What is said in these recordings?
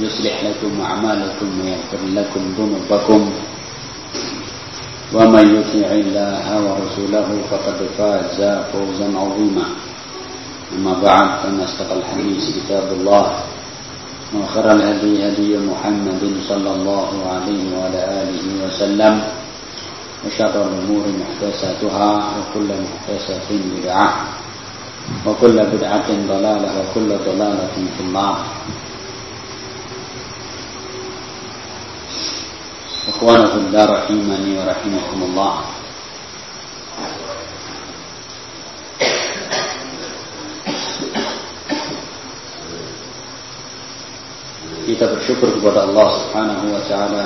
يصلح لكم أعمالكم ويغفر لكم ذنوبكم. ومن يطع الله ورسوله فقد فاز فوزا عظيما. أما بعد فإن أصدق الحديث كتاب الله وخير الهدي هدي محمد صلى الله عليه وعلى آله وسلم وشر الأمور محدثاتها وكل محدثة بدعة وكل بدعة ضلالة وكل ضلالة في النار. إخوانا في الله رحمني ورحمكم الله kita bersyukur kepada Allah Subhanahu wa taala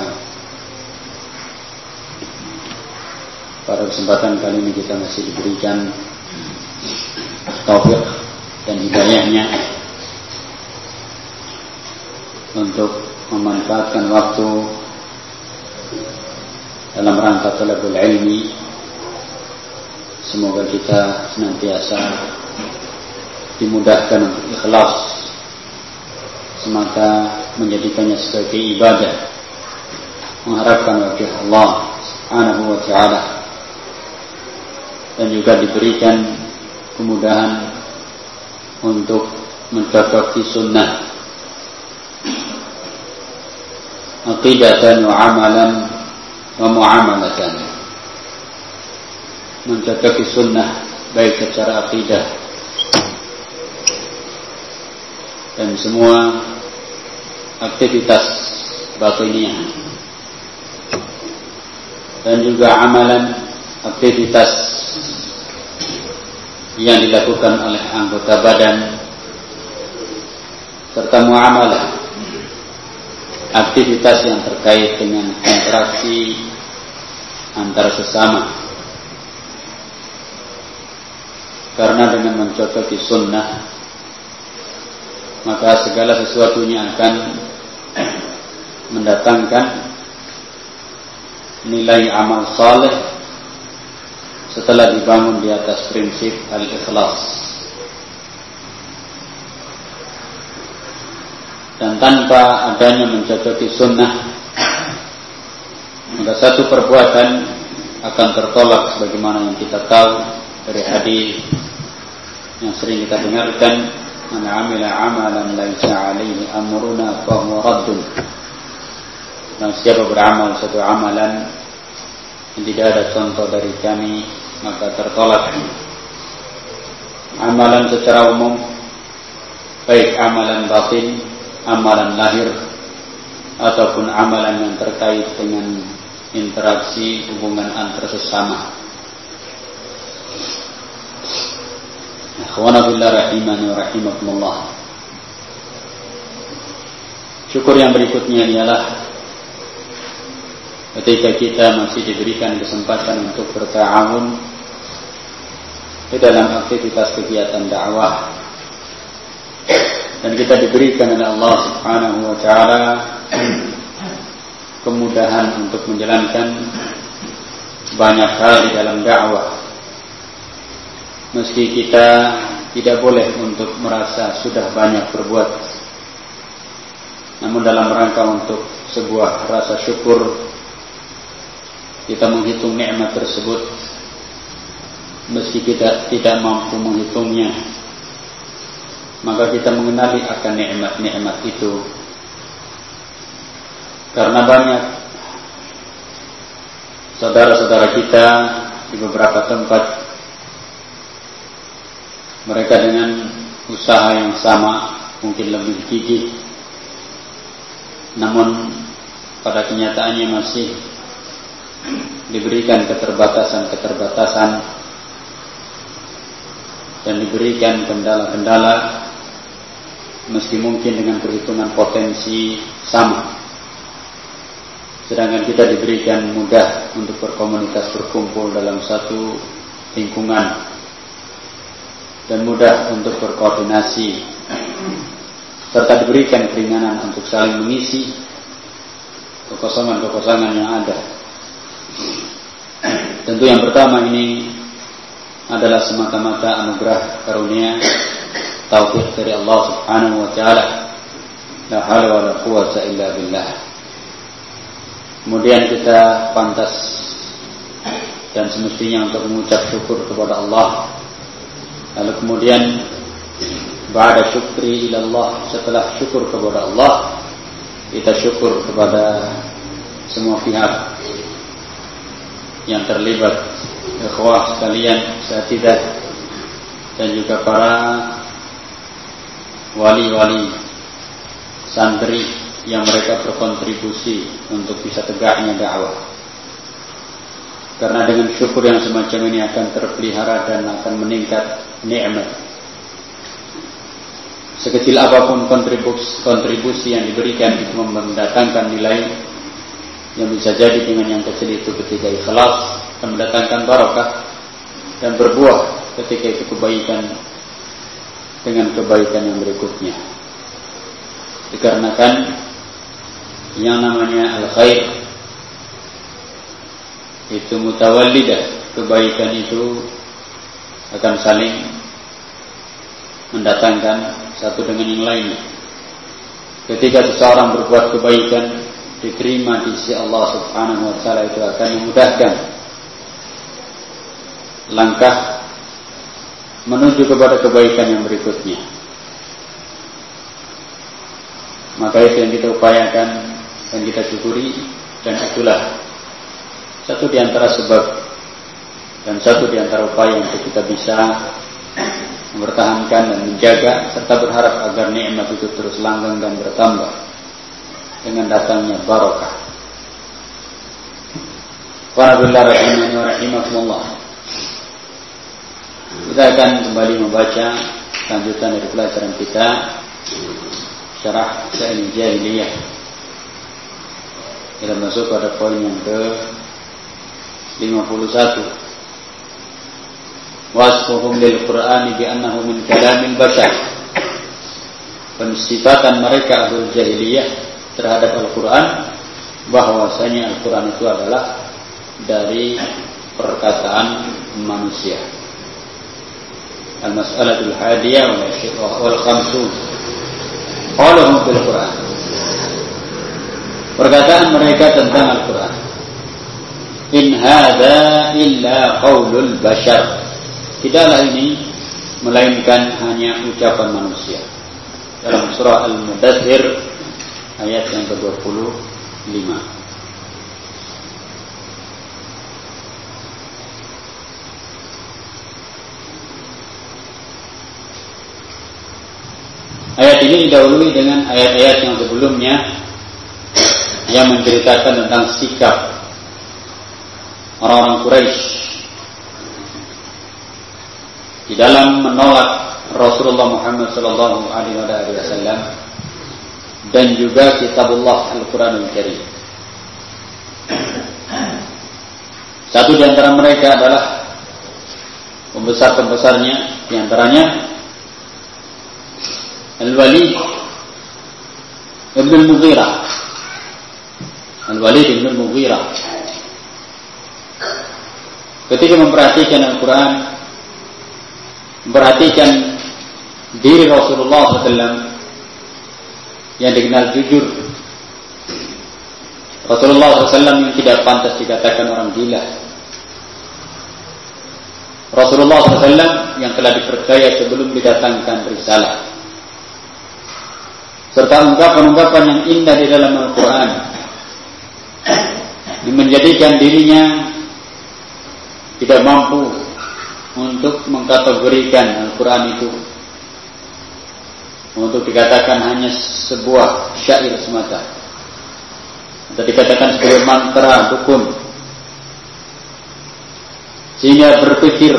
pada kesempatan kali ini kita masih diberikan taufik dan hidayahnya untuk memanfaatkan waktu dalam rangka talabul ilmi. Semoga kita senantiasa dimudahkan untuk ikhlas. Semata menjadikannya sebagai ibadah. Mengharapkan wajah Allah Subhanahu wa taala. Dan juga diberikan kemudahan untuk mencocoki sunnah. Aqidatan wa amalan wa muamalatan. Mencocoki sunnah baik secara aqidah dan semua aktivitas batiniah dan juga amalan aktivitas yang dilakukan oleh anggota badan. Serta muamalah aktivitas yang terkait dengan interaksi antara sesama karena dengan mencocoki sunnah maka segala sesuatunya akan mendatangkan nilai amal saleh setelah dibangun di atas prinsip al-ikhlas. Dan tanpa adanya mencocoki sunnah, maka satu perbuatan akan tertolak sebagaimana yang kita tahu dari hadis yang sering kita dengarkan Man amila amalan laisa alaihi amruna fahuwa raddun. Dan siapa beramal satu amalan yang tidak ada contoh dari kami maka tertolak. Amalan secara umum baik amalan batin, amalan lahir ataupun amalan yang terkait dengan interaksi hubungan antar sesama. Syukur yang berikutnya ialah ketika kita masih diberikan kesempatan untuk bertawun di dalam aktivitas kegiatan dakwah dan kita diberikan oleh Allah Subhanahu wa taala kemudahan untuk menjalankan banyak hal di dalam dakwah. Meski kita tidak boleh untuk merasa sudah banyak berbuat namun dalam rangka untuk sebuah rasa syukur kita menghitung nikmat tersebut. Meski kita tidak mampu menghitungnya maka kita mengenali akan nikmat-nikmat itu. Karena banyak saudara-saudara kita di beberapa tempat mereka dengan usaha yang sama mungkin lebih gigih. Namun pada kenyataannya masih diberikan keterbatasan-keterbatasan dan diberikan kendala-kendala meski mungkin dengan perhitungan potensi sama. Sedangkan kita diberikan mudah untuk berkomunitas berkumpul dalam satu lingkungan. Dan mudah untuk berkoordinasi. Serta diberikan keringanan untuk saling mengisi kekosongan-kekosongan yang ada. Tentu yang pertama ini adalah semata-mata anugerah karunia taufik dari Allah Subhanahu wa taala. La haula wala quwwata illa billah. Kemudian kita pantas dan semestinya untuk mengucap syukur kepada Allah. Lalu kemudian Ba'da syukri ilallah Setelah syukur kepada Allah Kita syukur kepada Semua pihak Yang terlibat Ikhwah sekalian Satidah Dan juga para Wali-wali Santri Yang mereka berkontribusi Untuk bisa tegaknya dakwah. Karena dengan syukur yang semacam ini akan terpelihara dan akan meningkat nikmat. Sekecil apa pun kontribusi, kontribusi yang diberikan itu mendatangkan nilai yang bisa jadi dengan yang kecil itu ketika ikhlas dan mendatangkan barokah dan berbuah ketika itu kebaikan dengan kebaikan yang berikutnya dikarenakan yang namanya al-khair itu mutawallidah kebaikan itu akan saling mendatangkan satu dengan yang lainnya. Ketika seseorang berbuat kebaikan diterima di sisi Allah Subhanahu wa taala itu akan memudahkan langkah menuju kepada kebaikan yang berikutnya. Maka itu yang kita upayakan dan kita syukuri dan itulah satu di antara sebab dan satu di antara upaya untuk kita bisa mempertahankan dan menjaga serta berharap agar nikmat itu terus langgeng dan bertambah dengan datangnya barokah. Wanabillah rahimani wa rahimakumullah. Kita akan kembali membaca lanjutan dari pelajaran kita syarah Sa'il Jahiliyah. Kita masuk pada poin yang ke 51 wasfuhum lil Qur'ani bi annahu min kalamil bashar. Pensifatan mereka ahli jahiliyah terhadap Al-Qur'an bahwasanya Al-Qur'an itu adalah dari perkataan manusia. Hadiyah wal khamsun. Qaluhum fil Qur'an. Perkataan mereka tentang Al-Qur'an. In hadza illa qaulul bashar. Tidaklah ini melainkan hanya ucapan manusia. Dalam surah Al-Mudathir ayat yang ke-25. Ayat ini didahului dengan ayat-ayat yang sebelumnya yang menceritakan tentang sikap orang-orang Quraisy di dalam menolak Rasulullah Muhammad sallallahu alaihi wasallam dan juga kitabullah Al-Qur'anul Karim. Satu di antara mereka adalah pembesar-pembesarnya di antaranya Al-Walid Ibn Al-Mughirah Al-Walid Ibn Al-Mughirah ketika memperhatikan Al-Quran memperhatikan diri Rasulullah SAW yang dikenal jujur. Rasulullah SAW yang tidak pantas dikatakan orang gila. Rasulullah SAW yang telah dipercaya sebelum didatangkan risalah. Serta ungkapan-ungkapan yang indah di dalam Al-Quran. menjadikan dirinya tidak mampu untuk mengkategorikan Al-Quran itu. Untuk dikatakan hanya sebuah syair semata. Atau dikatakan sebagai mantra dukun. Sehingga berpikir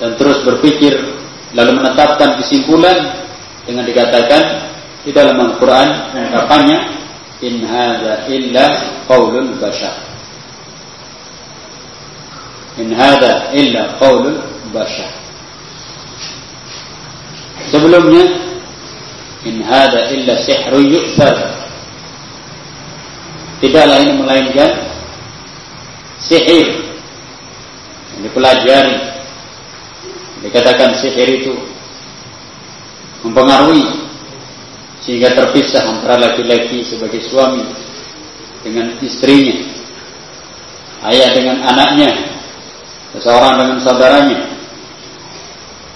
dan terus berpikir lalu menetapkan kesimpulan dengan dikatakan di dalam Al-Quran ungkapannya in hadza illa qaulul bashar. In hadza illa qaulul bashar. Sebelumnya in hadza illa sihrun yu'thar. Tidaklah ini melainkan sihir yang dipelajari. Dikatakan sihir itu mempengaruhi sehingga terpisah antara laki-laki sebagai suami dengan istrinya ayah dengan anaknya seseorang dengan saudaranya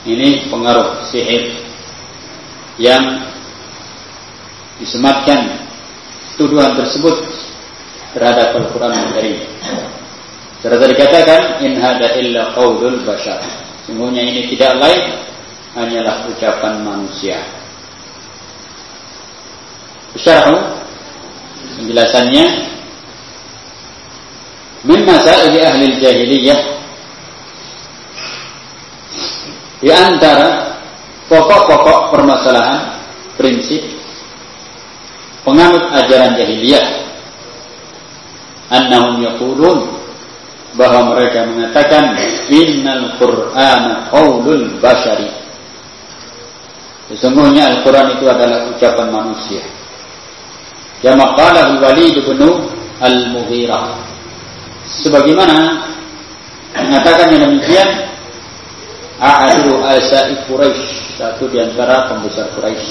ini pengaruh sihir yang disematkan tuduhan tersebut terhadap Al-Quran Al-Karim. Serta dikatakan in hada illa qaulul bashar. Sungguhnya ini tidak lain hanyalah ucapan manusia. Syarhu penjelasannya. Min masail ahli jahiliyah. Di antara pokok-pokok permasalahan prinsip penganut ajaran jahiliyah annahum yaqulun bahwa mereka mengatakan innal qur'ana qaulul bashari sesungguhnya Al-Qur'an itu adalah ucapan manusia. Kama qala Al-Walid bin Al-Mughirah. Sebagaimana mengatakan yang demikian ahadu asai Quraisy satu di antara pembesar Quraisy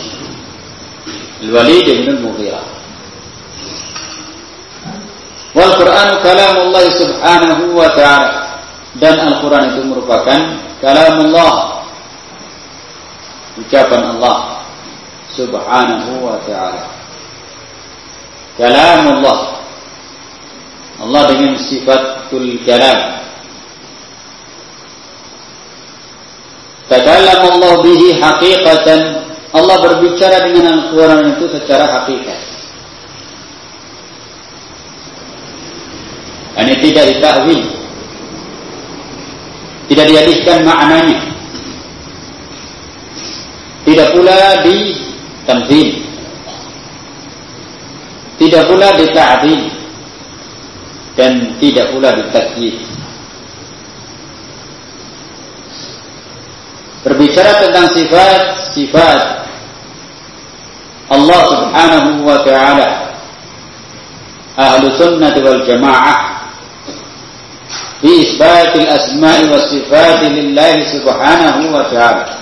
Al-Walid bin Al-Mughirah. Wal Quran kalamullah subhanahu wa ta'ala. Dan Al-Quran itu merupakan kalamullah ucapan Allah subhanahu wa ta'ala. Kalamullah. Allah dengan sifatul kalam. Takalam Allah bihi haqiqatan. Allah berbicara dengan Al-Quran itu secara hakikat Ini tidak ditakwil. Tidak dialihkan maknanya. Tidak pula ditamthil. Tidak pula dita'dil. Dan tidak pula ditakyid. Berbicara tentang sifat-sifat Allah Subhanahu wa taala. Ahlu sunnah wal jamaah في إثبات الأسماء والصفات لله subhanahu wa ta'ala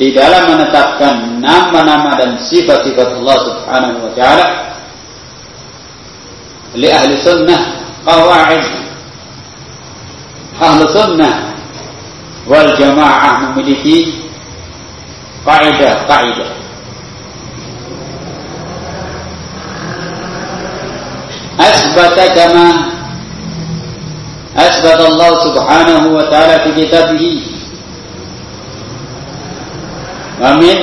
di dalam menetapkan nama-nama dan sifat-sifat Allah Subhanahu wa taala li ahli sunnah qawaid ahli sunnah wal jamaah memiliki kaidah-kaidah Asbat kama asbat Allah Subhanahu wa taala di kitabnya. ومن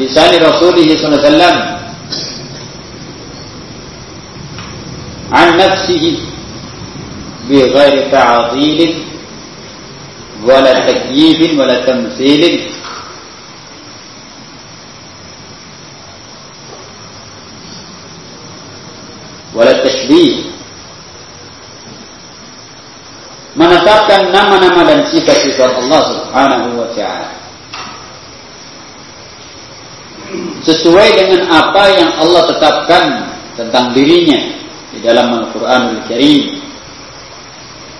لسان رسوله صلى الله عليه وسلم عن نفسه بغير تعطيل ولا تكييف ولا تمثيل ولا تشبيه menetapkan nama-nama dan sifat-sifat Allah Subhanahu wa taala. Sesuai dengan apa yang Allah tetapkan tentang dirinya di dalam Al-Qur'anul Karim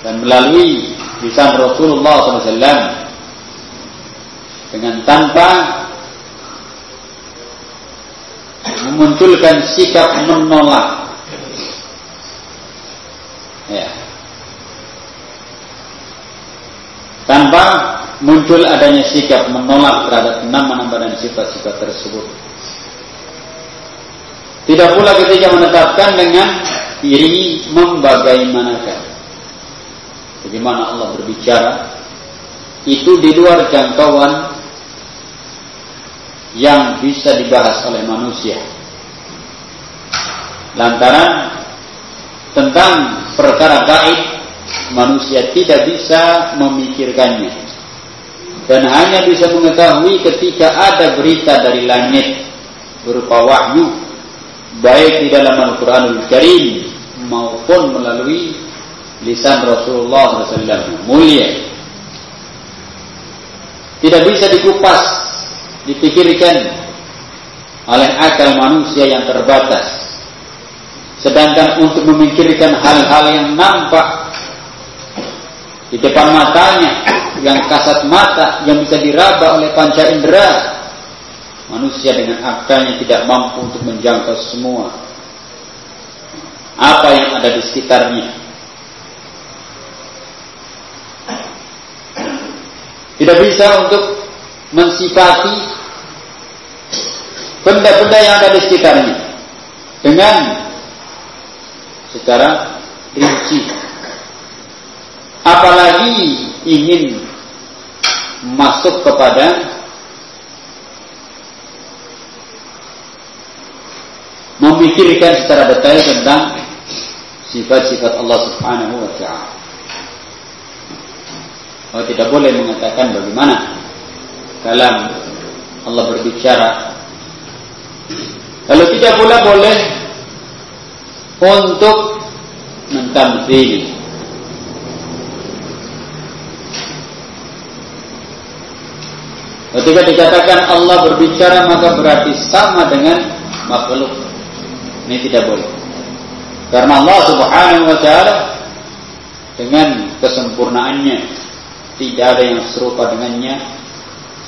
dan melalui lisan Rasulullah SAW dengan tanpa memunculkan sikap menolak. Ya. Tanpa muncul adanya sikap menolak terhadap nama-nama dan sifat-sifat tersebut. Tidak pula ketika menetapkan dengan diri membagaimanakan. Bagaimana Allah berbicara itu di luar jangkauan yang bisa dibahas oleh manusia. Lantaran tentang perkara gaib manusia tidak bisa memikirkannya dan hanya bisa mengetahui ketika ada berita dari langit berupa wahyu baik di dalam Al-Qur'anul Karim maupun melalui lisan Rasulullah SAW mulia tidak bisa dikupas, dipikirkan oleh akal manusia yang terbatas. Sedangkan untuk memikirkan hal-hal yang nampak di depan matanya, yang kasat mata, yang bisa diraba oleh panca indera, manusia dengan akalnya tidak mampu untuk menjangkau semua apa yang ada di sekitarnya. Tidak bisa untuk mensifati benda-benda yang ada di sekitarnya dengan secara rinci. Apalagi ingin masuk kepada memikirkan secara detail tentang sifat-sifat Allah Subhanahu wa taala. Oh, tidak boleh mengatakan bagaimana kalam Allah berbicara. Lalu tidak pula boleh untuk mentamzil. Ketika dikatakan Allah berbicara maka berarti sama dengan makhluk. Ini tidak boleh. Karena Allah Subhanahu wa taala dengan kesempurnaannya tidak ada yang serupa dengannya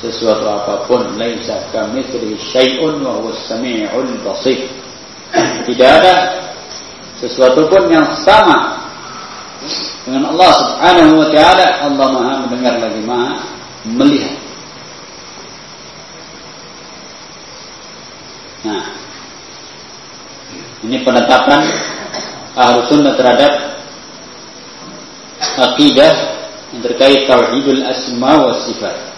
sesuatu apa pun laisa kamitslihi syai'un wa huwas samiul basir. Tidak ada sesuatu pun yang sama dengan Allah Subhanahu wa taala. Allah Maha mendengar lagi Maha melihat. Nah ini penetapan ahlu sunnah terhadap akidah yang terkait tauhidul asma wa sifat.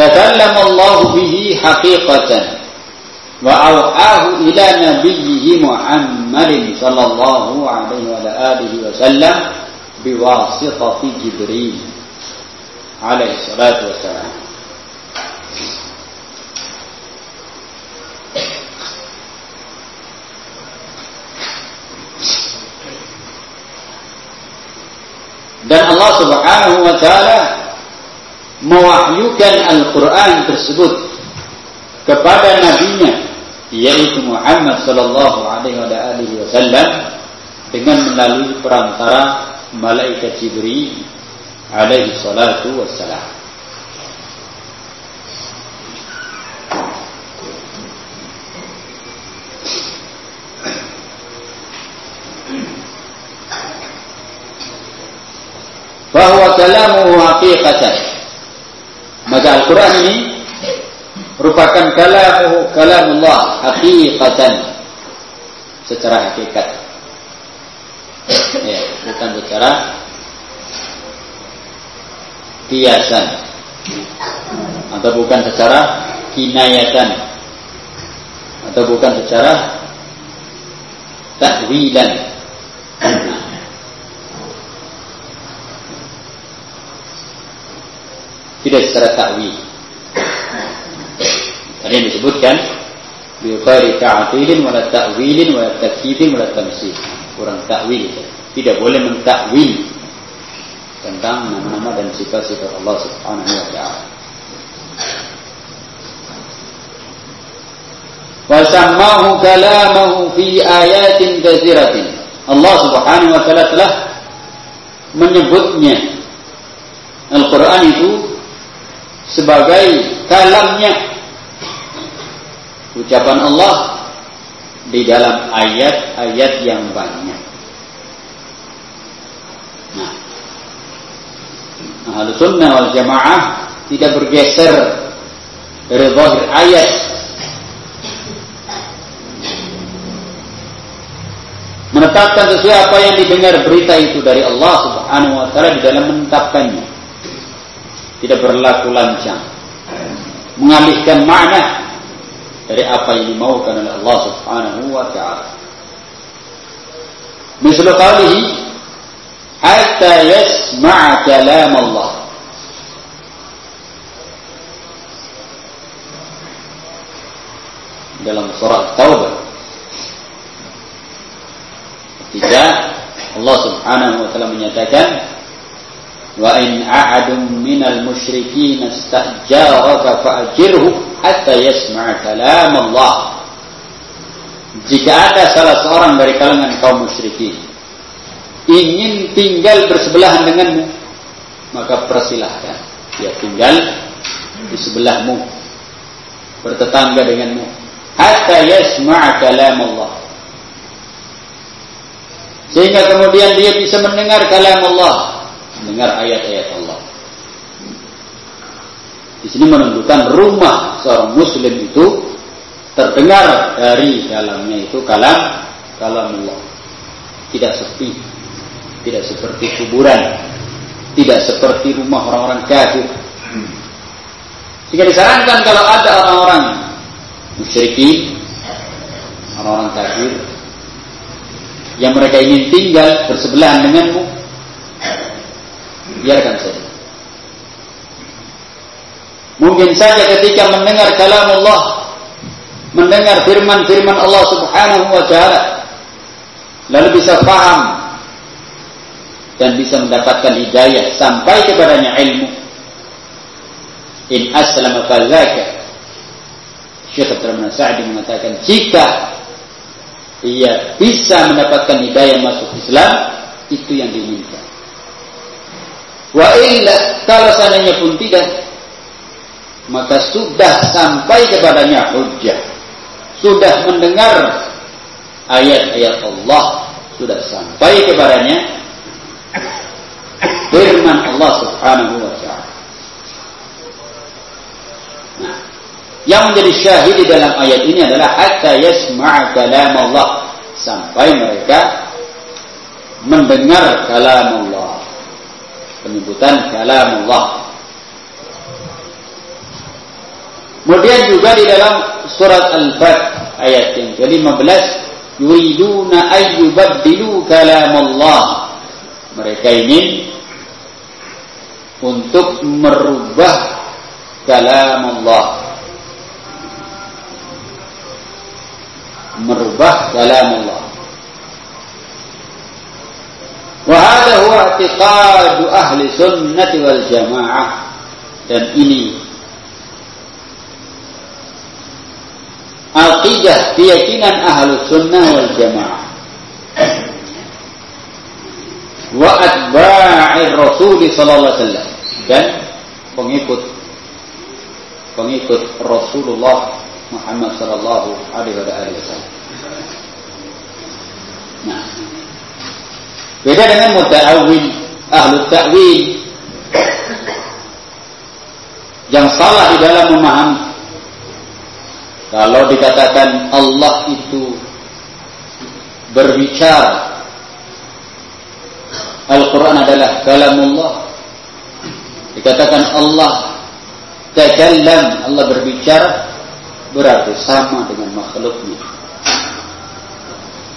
تكلم الله به حقيقة وأوحاه إلى نبيه محمد صلى الله عليه وعلى آله وسلم بواسطة جبريل alaihi salatu wassalam. Dan Allah Subhanahu wa taala mewahyukan Al-Qur'an tersebut kepada nabinya yaitu Muhammad sallallahu alaihi wasallam dengan melalui perantara malaikat Jibril alaihi salatu wassalam. bahwa kalamu haqiqatan. Maka Al-Quran ini merupakan kalamu kalamullah haqiqatan secara hakikat. Ya, bukan secara kiasan atau bukan secara kinayatan atau bukan secara takwilan. tidak secara takwil. Tadi yang disebutkan biqari ta'tilin wala ta'wilin wala takyifin wala tamsil. Kurang takwil. Tidak boleh mentakwil tentang nama-nama dan sifat-sifat Allah Subhanahu wa taala. Wa sammahu kalamahu fi ayatin katsiratin. Allah Subhanahu wa taala telah menyebutnya Al-Quran itu sebagai kalamnya ucapan Allah di dalam ayat-ayat yang banyak. Nah, Ahlu sunnah wal jamaah tidak bergeser dari zahir ayat menetapkan sesuai apa yang didengar berita itu dari Allah Subhanahu wa taala di dalam menetapkannya. Tidak berlaku lancang. Mengalihkan makna dari apa yang dimaukan oleh Allah Subhanahu wa taala. Misal qawlihi hatta yasma'a kalam Allah. Dalam surah Taubah Ketika Allah Subhanahu wa taala menyatakan wa in ahadun minal musyrikin istajaraka fa'jirhu hatta yasma'a kalam Allah. Jika ada salah seorang dari kalangan kaum musyrikin ingin tinggal bersebelahan denganmu, maka persilahkan dia tinggal di sebelahmu, bertetangga denganmu, hatta yasma'a kalam Allah. Sehingga kemudian dia bisa mendengar kalam Allah, mendengar ayat-ayat Allah. Di sini menunjukkan rumah seorang muslim itu terdengar dari dalamnya itu kalam kalam Allah. Tidak sepi, tidak seperti kuburan, tidak seperti rumah orang-orang kafir. Jika disarankan kalau ada orang-orang musyrikin, orang-orang kafir, yang mereka ingin tinggal bersebelahan denganmu, biarkan saja. Mungkin saja ketika mendengar kalam Allah, mendengar firman-firman Allah Subhanahu wa taala, lalu bisa paham dan bisa mendapatkan hidayah sampai kepadanya ilmu. In aslama fadzaka. Syekh Abdurrahman Sa'di mengatakan jika ia bisa mendapatkan hidayah masuk Islam, itu yang diinginkan. Wa illa kalau seandainya pun tidak, maka sudah sampai kepadanya hujjah. Sudah mendengar ayat-ayat Allah, sudah sampai kepadanya firman Allah Subhanahu wa taala. Nah, yang menjadi syahid di dalam ayat ini adalah hatta yasma'a kalam Allah sampai mereka mendengar kalam Allah. Penyebutan kalam Allah. Kemudian juga di dalam surat Al-Fat ayat yang ke-15 yuriduna ayyubaddilu kalam Allah. Mereka ingin untuk merubah kalam Allah merubah kalam Allah wa hadha huwa i'tiqad ahli sunnah wal jamaah. Dan ini aqidah keyakinan ahli sunnah wal jamaah wa atba'ir rasul sallallahu alaihi wasallam dan pengikut pengikut Rasulullah Muhammad sallallahu alaihi wasallam. Nah, beda dengan muta'awwil, ahlu ta'wil yang salah di dalam memahami. Kalau dikatakan Allah itu berbicara Al-Quran adalah kalamullah. Dikatakan Allah takallam Allah berbicara berarti sama dengan makhluknya.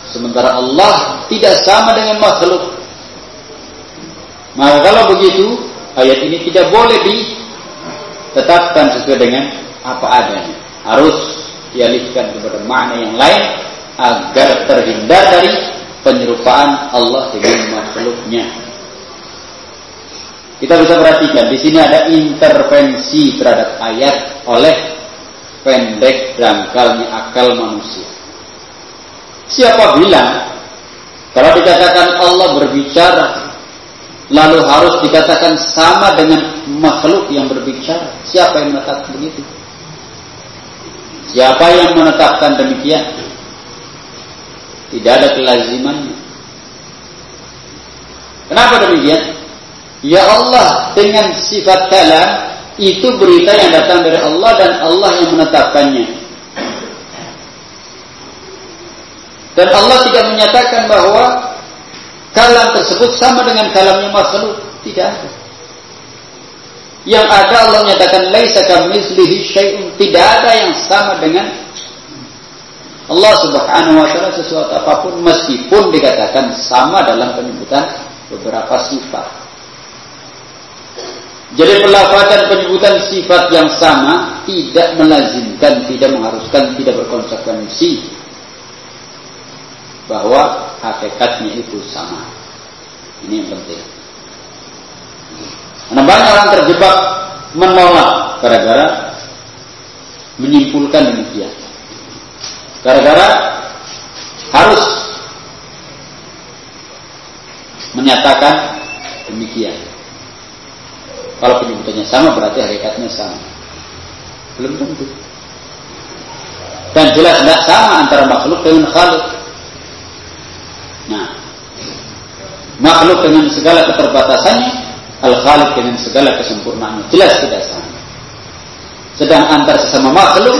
Sementara Allah tidak sama dengan makhluk. Maka kalau begitu ayat ini tidak boleh ditetapkan sesuai dengan apa adanya. Harus dialihkan kepada makna yang lain agar terhindar dari penyerupaan Allah dengan makhluknya. Kita bisa perhatikan di sini ada intervensi terhadap ayat oleh pendek dangkalnya akal manusia. Siapa bilang kalau dikatakan Allah berbicara lalu harus dikatakan sama dengan makhluk yang berbicara? Siapa yang menetapkan begitu? Siapa yang menetapkan demikian? Tidak ada kelazimannya. Kenapa demikian? Ya Allah dengan sifat kalam itu berita yang datang dari Allah dan Allah yang menetapkannya. Dan Allah tidak menyatakan bahwa kalam tersebut sama dengan kalamnya makhluk. Tidak ada. Yang ada Allah menyatakan laisa. Tidak ada yang sama dengan Allah Subhanahu wa taala sesuatu apa pun meskipun dikatakan sama dalam penyebutan beberapa sifat. Jadi pelafatan penyebutan sifat yang sama tidak melazimkan, tidak mengharuskan, tidak berkonsekuensi bahwa hakikatnya itu sama. Ini yang penting. Karena banyak orang terjebak menolak gara-gara menyimpulkan demikian. Gara-gara harus menyatakan demikian. Kalau penyebutannya sama berarti hakikatnya sama. Belum tentu. Dan jelas tidak sama antara makhluk dengan khalik. Nah, makhluk dengan segala keterbatasannya, al-khalik dengan segala kesempurnaannya, jelas tidak sama. Sedang antar sesama makhluk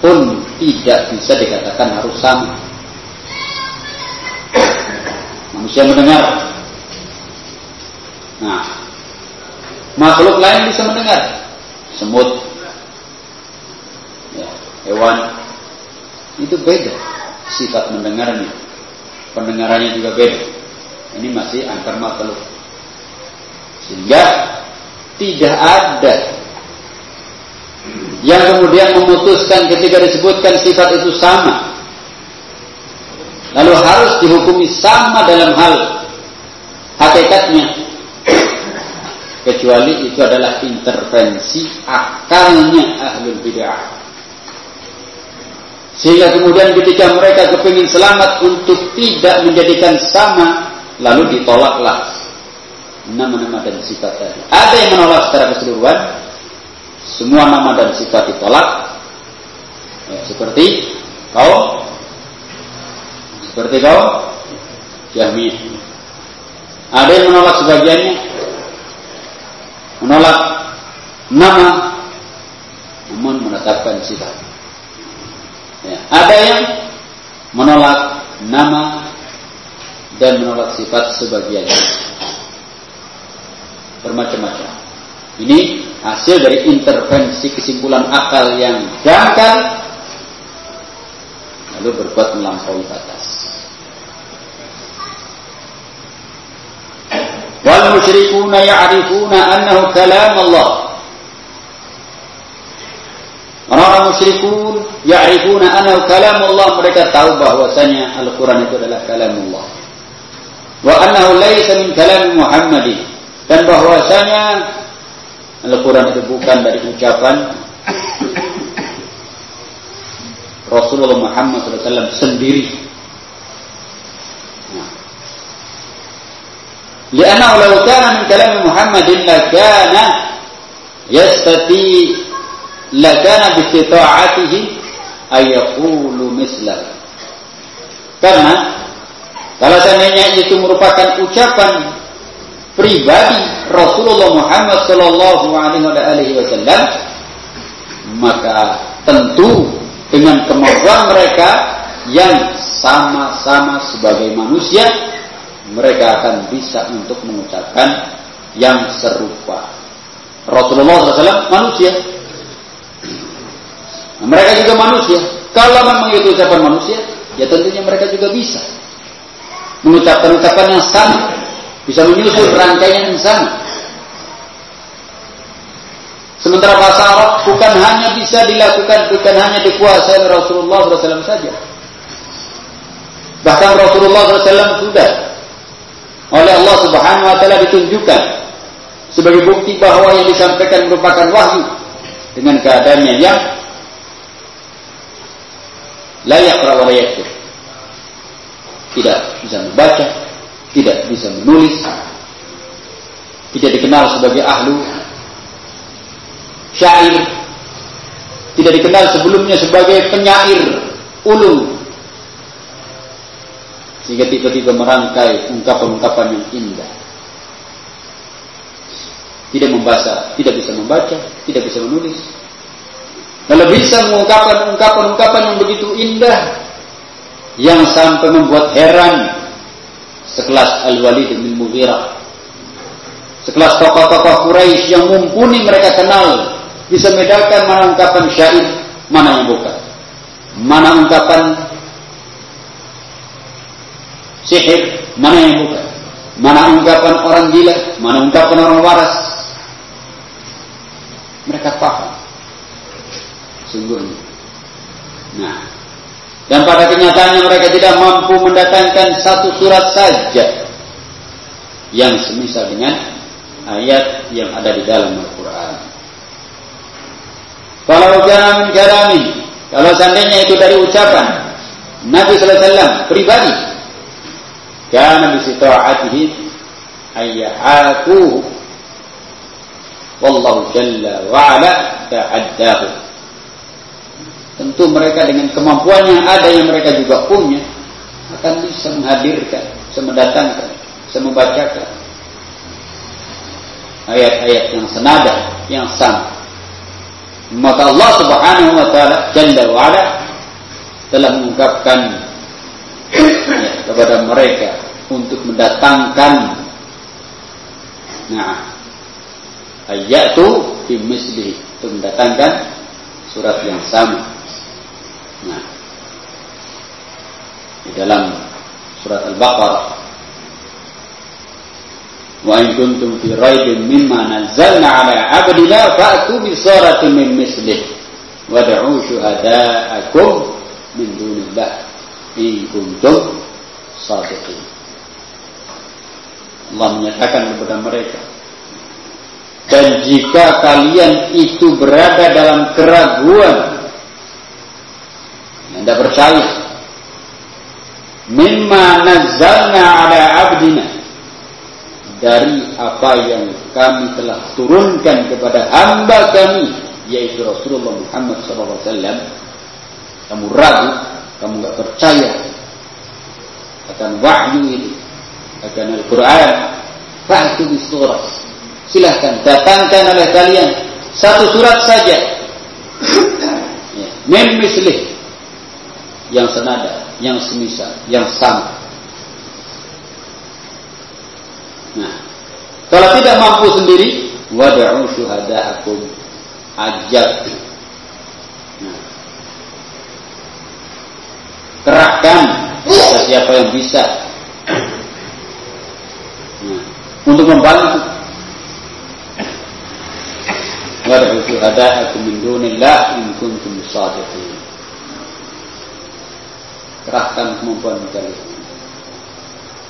pun tidak bisa dikatakan harus sama. Manusia mendengar. Nah, Makhluk lain bisa mendengar. Semut, ya, hewan, itu beda sifat mendengarnya. Pendengarannya juga beda. Ini masih antar makhluk. Sehingga tidak ada yang kemudian memutuskan ketika disebutkan sifat itu sama. Lalu harus dihukumi sama dalam hal hakikatnya kecuali itu adalah intervensi akalnya ahlul bid'ah. Sehingga kemudian ketika mereka kepingin selamat untuk tidak menjadikan sama, lalu ditolaklah nama-nama dan sifat tadi. Ada yang menolak secara keseluruhan, semua nama dan sifat ditolak, ya, seperti kau, seperti kau, Jahmiyah. Ada yang menolak sebagiannya, menolak nama namun menetapkan sifat. Ya, ada yang menolak nama dan menolak sifat sebagian bermacam-macam. Ini hasil dari intervensi kesimpulan akal yang dangkal lalu berbuat melampaui batas. wal musyrikuna ya'rifuna annahu kalam Allah Orang-orang musyrikun ya'rifuna annahu kalam Allah mereka tahu bahwasanya Al-Qur'an itu adalah kalam Allah. Wa annahu laisa min kalam Muhammadin dan bahwasanya Al-Quran itu bukan dari ucapan Rasulullah Muhammad SAW sendiri. Nah. Lianna ulau kana min kalam Muhammadin la kana yastati la kana bi istita'atihi mislah. Karena kalau seandainya itu merupakan ucapan pribadi Rasulullah Muhammad Sallallahu Alaihi Wasallam maka tentu dengan kemampuan mereka yang sama-sama sebagai manusia mereka akan bisa untuk mengucapkan yang serupa. Rasulullah SAW manusia. Nah, mereka juga manusia. Kalau memang itu ucapan manusia, ya tentunya mereka juga bisa mengucapkan ucapan yang sama, bisa menyusul rangkaian sama. Sementara bahasa Arab bukan hanya bisa dilakukan, bukan hanya dikuasai Rasulullah SAW saja. Bahkan Rasulullah SAW sudah oleh Allah Subhanahu wa taala ditunjukkan sebagai bukti bahwa yang disampaikan merupakan wahyu dengan keadaannya yang layak wa Tidak bisa membaca, tidak bisa menulis, tidak dikenal sebagai ahlu syair, tidak dikenal sebelumnya sebagai penyair ulung sehingga tiba-tiba merangkai ungkapan-ungkapan yang indah. tidak membaca, tidak bisa membaca, tidak bisa menulis. Kalau bisa mengungkapkan ungkapan-ungkapan yang begitu indah yang sampai membuat heran sekelas Al-Walid bin Mughirah. Sekelas tokoh-tokoh Quraisy yang mumpuni mereka kenal bisa membedakan mana ungkapan syair mana yang bukan. Mana ungkapan sihir mana yang bukan. Mana ungkapan orang gila mana ungkapan orang waras. Mereka paham sungguhnya. Nah dan pada kenyataannya mereka tidak mampu mendatangkan satu surat saja yang semisal dengan ayat yang ada di dalam Al-Quran. Kalau kana min kalau seandainya itu dari ucapan Nabi wasallam pribadi, kana bi sita'atihi ayyahatu wallahu jalla wa ala ta'addahu. Tentu mereka dengan kemampuan yang ada yang mereka juga punya akan bisa menghadirkan, bisa mendatangkan, bisa membacakan ayat-ayat yang senada, yang sama. Maka Allah Subhanahu wa taala Jalla wa ala telah mengungkapkan ya, kepada mereka untuk mendatangkan nah ayatu fi misli untuk mendatangkan surat yang sama. Di dalam surat Al-Baqarah Wa in kuntum fi raibin mimma nazzalna ala abdina fa'tu bi suratin min mislih wad'u syuhada'akum min dunillah in kuntum sadiqin. Allah menyatakan kepada mereka dan jika kalian itu berada dalam keraguan Anda percaya mimma nazzalna ala abdina. Dari apa yang kami telah turunkan kepada hamba kami yaitu Rasulullah Muhammad SAW kamu ragu kamu nggak percaya akan wahyu ini akan Al-Quran. Fa'tu surah silahkan datangkan oleh kalian satu surat saja. Ya. min mislih. Yang senada yang semisal yang sama Nah, kalau tidak mampu sendiri, wada'u syuhada'akum ajak. Nah, kerahkan siapa yang bisa nah, untuk membantu. Wada'u syuhada'akum min dunillah in kuntum sadiqin. Kerahkan kemampuan kalian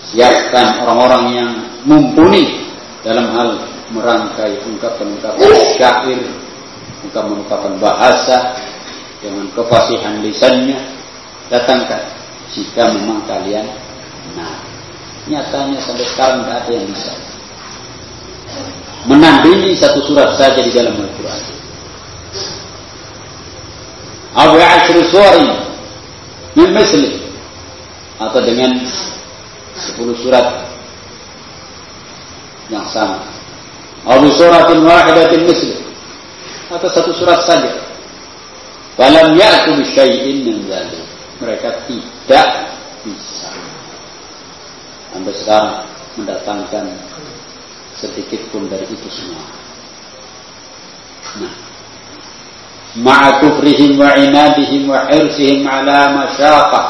siapkan orang-orang yang mumpuni dalam hal merangkai ungkapan-ungkapan syair, ungkapan-ungkapan bahasa dengan kefasihan lisannya, datangkan jika memang kalian nah nyatanya sampai sekarang tidak ada yang bisa. Menandingi satu surat saja di dalam Al-Quran. Abu Ashri Suari min atau dengan sepuluh surat yang sama. Abu suratin wahidatin misli atau satu surat saja. Walam ya'tu bisyai'in min dzalik. Mereka tidak bisa sampai sekarang mendatangkan sedikit pun dari itu semua. Nah, wa inadihim wa hirsihim ala masyaqah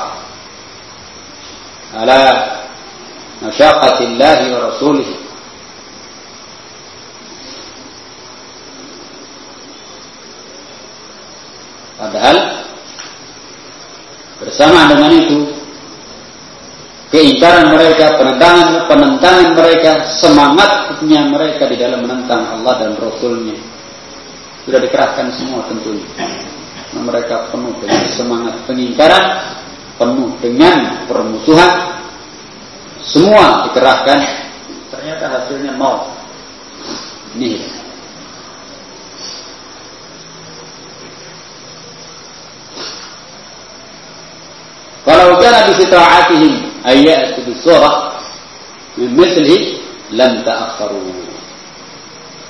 ala masyaqatillahi wa rasulih Padahal bersama dengan itu keingkaran mereka, penentangan penentangan mereka, semangatnya mereka di dalam menentang Allah dan Rasulnya sudah dikerahkan semua tentunya. Nah, mereka penuh dengan semangat pengingkaran, penuh dengan permusuhan, semua dikerahkan. Ternyata hasilnya mau ini kalau kana bi sita'atihim ayatu bi surah min mithlihi lam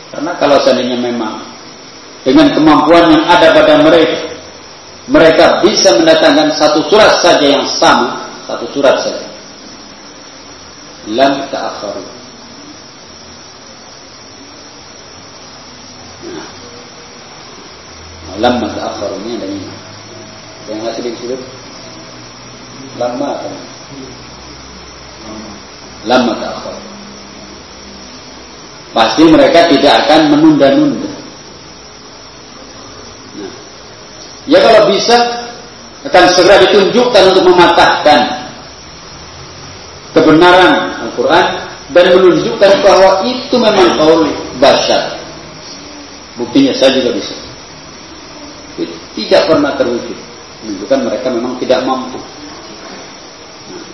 Karena kalau seandainya memang dengan kemampuan yang ada pada mereka, mereka bisa mendatangkan satu surat saja yang sama, satu surat saja. Lam ta'akharu. Nah. Lam ta'akharu ini ada ini. Yang ngasih di sudut. Lama kan? Lama ta'akharu. Pasti mereka tidak akan menunda-nunda. Nah. Ya kalau bisa akan segera ditunjukkan untuk mematahkan kebenaran Al-Quran dan menunjukkan bahwa itu memang kaul basyar. Buktinya saya juga bisa. Tidak pernah terwujud. Menunjukkan mereka memang tidak mampu. Nah,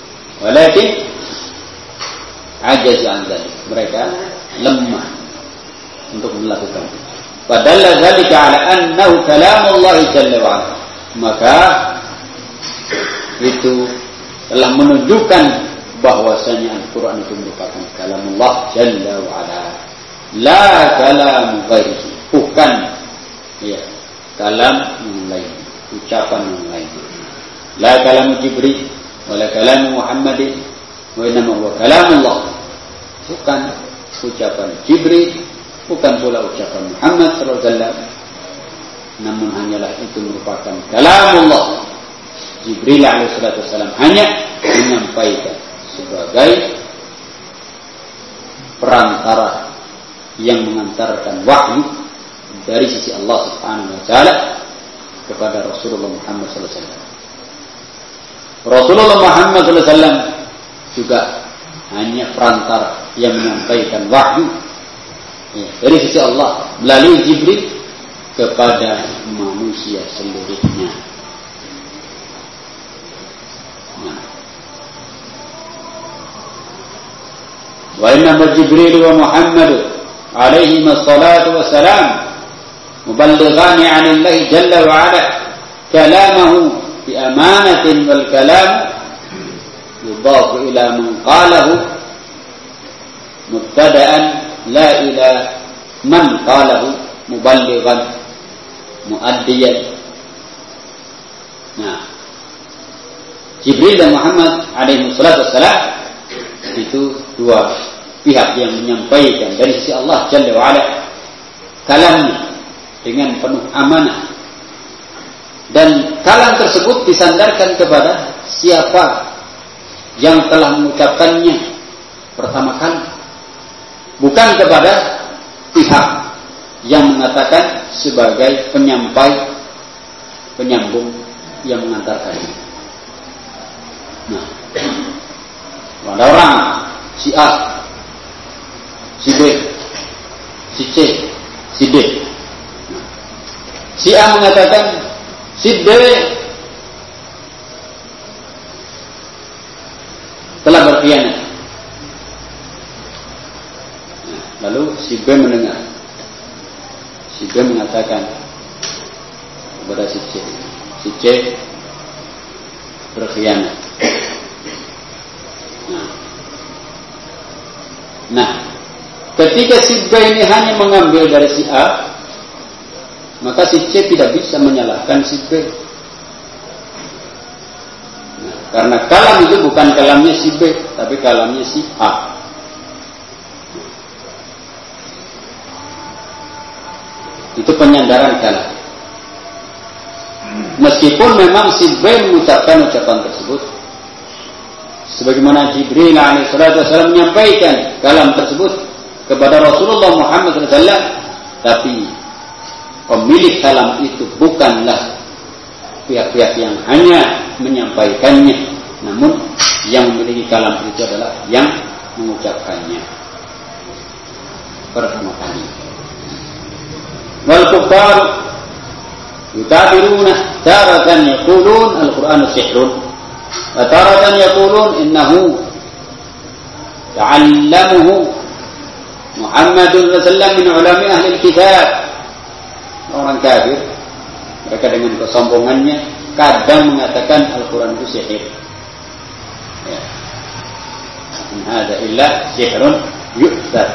walakin ajaz Mereka lemah untuk melakukan itu. Padahal zalika ala annahu kalamullah jalla wa ala. Maka itu telah menunjukkan bahwasanya Al-Quran itu merupakan kalamullah jalla wa ala. La kalam ghairihi. Bukan ya, kalam yang lain, ucapan yang lain. La kalam Jibril, wala kalam Muhammadin, wa inna huwa kalamullah. Bukan ucapan Jibril, bukan pula ucapan Muhammad SAW. Namun hanyalah itu merupakan kalamullah. Jibril alaihissalam hanya menyampaikan sebagai perantara yang mengantarkan wahyu dari sisi Allah Subhanahu wa taala kepada Rasulullah Muhammad SAW. Rasulullah Muhammad SAW juga hanya perantara yang menyampaikan wahyu ya, dari sisi Allah melalui Jibril kepada manusia seluruhnya. Nah. Wa inna Jibril wa Muhammad alaihi wassalatu wassalam muballighani 'an Allah jalla wa 'ala kalamahu bi amanatin wal kalam يضاف إلى من قاله مبتدأ لا ila man قاله muballighan مؤديا nah Jibril dan Muhammad alaihi salatu wassalam itu dua pihak yang menyampaikan dari sisi Allah Jalla wa'ala kalam dengan penuh amanah. Dan kalam tersebut disandarkan kepada siapa yang telah mengucapkannya pertama kali? Bukan kepada pihak yang mengatakan sebagai penyampai penyambung yang mengantarkannya. Nah, ada orang si A, si B, si C, si D. Si A mengatakan si D telah berkhianat. Lalu si B mendengar. Si B mengatakan kepada si C, si C berkhianat. Nah, nah ketika si B ini hanya mengambil dari si A, maka si C tidak bisa menyalahkan si B karena kalam itu bukan kalamnya si B, tapi kalamnya si A. Itu penyandaran kalam. Meskipun memang si B mengucapkan ucapan tersebut, sebagaimana Jibril alaihissalam menyampaikan kalam tersebut kepada Rasulullah Muhammad SAW, tapi pemilik kalam itu bukanlah pihak-pihak yang hanya menyampaikannya. Namun yang memiliki kalam itu adalah yang mengucapkannya. Pertama kali wal kuffar yutabiruna taratan yaqulun al-Qur'anu sihrun wa taratan yaqulun innahu ta'allamuhu Muhammadun Rasulullah min ulami ahli kitab orang kafir mereka dengan kesombongannya kadang mengatakan Al-Quran itu sihir. Ya. Ada illa sihirun yu'thar.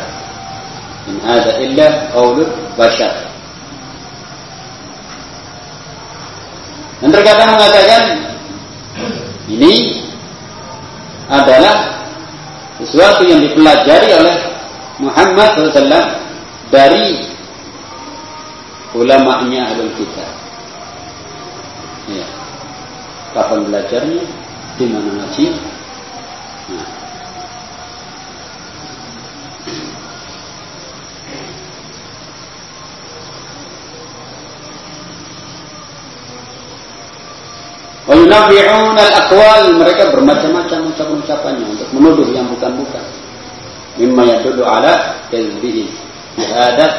In hadza illa qaulul bashar. Dan terkadang mengatakan ini adalah sesuatu yang dipelajari oleh Muhammad SAW dari ulama'nya ahlul kitab. Ya. Kapan belajarnya? Di mana ngaji? Nah. Wayunabi'un al-aqwal mereka bermacam-macam ucapan-ucapannya untuk menuduh yang bukan-bukan. Mimma yadullu ala kadzbihi bihadat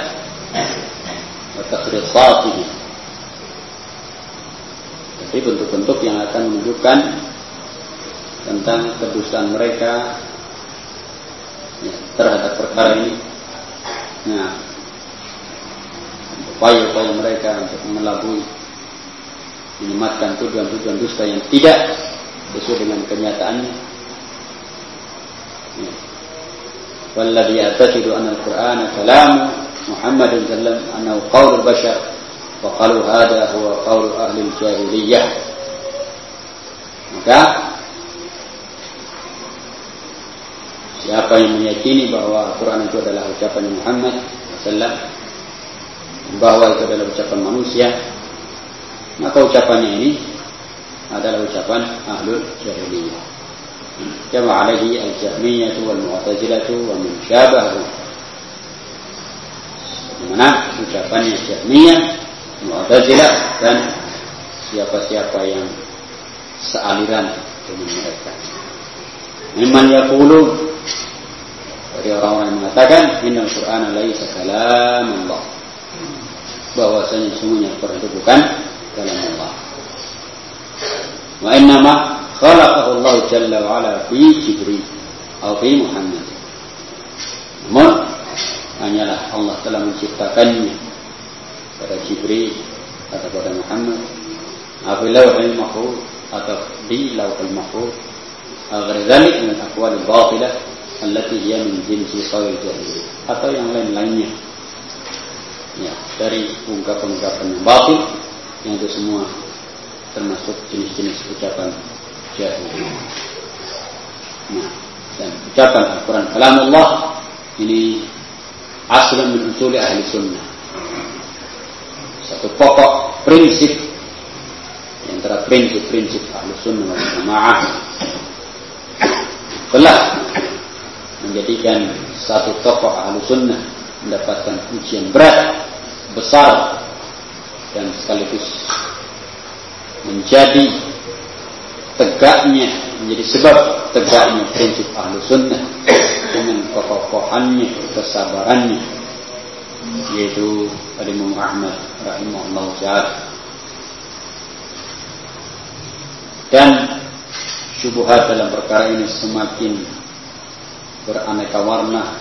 wa takhrisatihi. Jadi bentuk-bentuk yang akan menunjukkan tentang kedustaan mereka ya, terhadap perkara ini. Nah, upaya-upaya mereka untuk mengelabui menyematkan tujuan-tujuan dusta yang tidak sesuai dengan kenyataannya. Ya. Walladhi ya'taqidu anna al-Qur'ana kalamu Muhammad sallam annahu qaul bashar wa qalu hadha huwa qaul ahli jahiliyah. Maka siapa yang meyakini bahwa Al-Quran itu adalah ucapan Muhammad sallam bahwa itu adalah ucapan manusia maka ucapannya ini adalah ucapan ahlul jahiliyah. Jama alaihi al-jahmiyah wal mu'tazilah wa min syabahu. Bagaimana ucapannya jahmiyah, mu'tazilah dan siapa-siapa yang sealiran dengan mereka. Mimman yaqulu dari orang-orang yang mengatakan innal Qur'ana laisa kalam Allah. Bahwasanya sungguhnya Al-Quran itu bukan Wa innama khalaqahu Allah jalla wa ala fi Jibril atau fi Muhammad. Namun hanyalah Allah telah menciptakannya pada Jibril atau pada Muhammad atau lauhul mahfuz atau di lauhul mahfuz غير ذلك من الأقوال الباطلة التي هي من جنس قول الجاهلية atau yang lain-lainnya ya dari ungkapan-ungkapan yang batil yang itu semua termasuk jenis-jenis ucapan jahiliyah. Nah, dan ucapan Al-Quran kalam Allah ini asal min usuli ahli sunnah. Satu pokok prinsip antara prinsip-prinsip ahli sunnah wal jamaah telah menjadikan satu tokoh ahli sunnah mendapatkan ujian berat besar dan sekaligus menjadi tegaknya menjadi sebab tegaknya prinsip ahlu sunnah dengan kekokohannya kesabarannya yaitu Imam Ahmad rahimahullah ta'ala. Dan syubhat dalam perkara ini semakin beraneka warna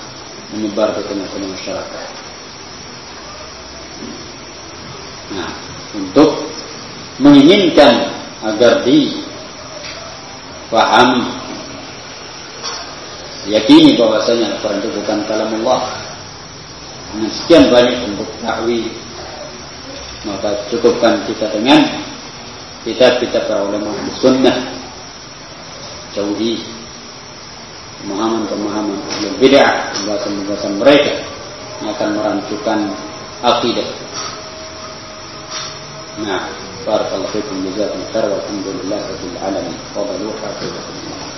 menyebar di tengah-tengah masyarakat Nah, untuk menginginkan agar dipahami yakini bahwasanya Al-Quran itu bukan kalam Allah. Dengan sekian banyak untuk takwi maka cukupkan kita dengan kitab-kitab para ulama sunnah jauhi pemahaman-pemahaman ahli bid'ah pembahasan-pembahasan mereka yang akan merancukan akidah نعم. بارك الله فيكم جزاكم خير والحمد لله رب العالمين. تفضلوا حافظكم الله.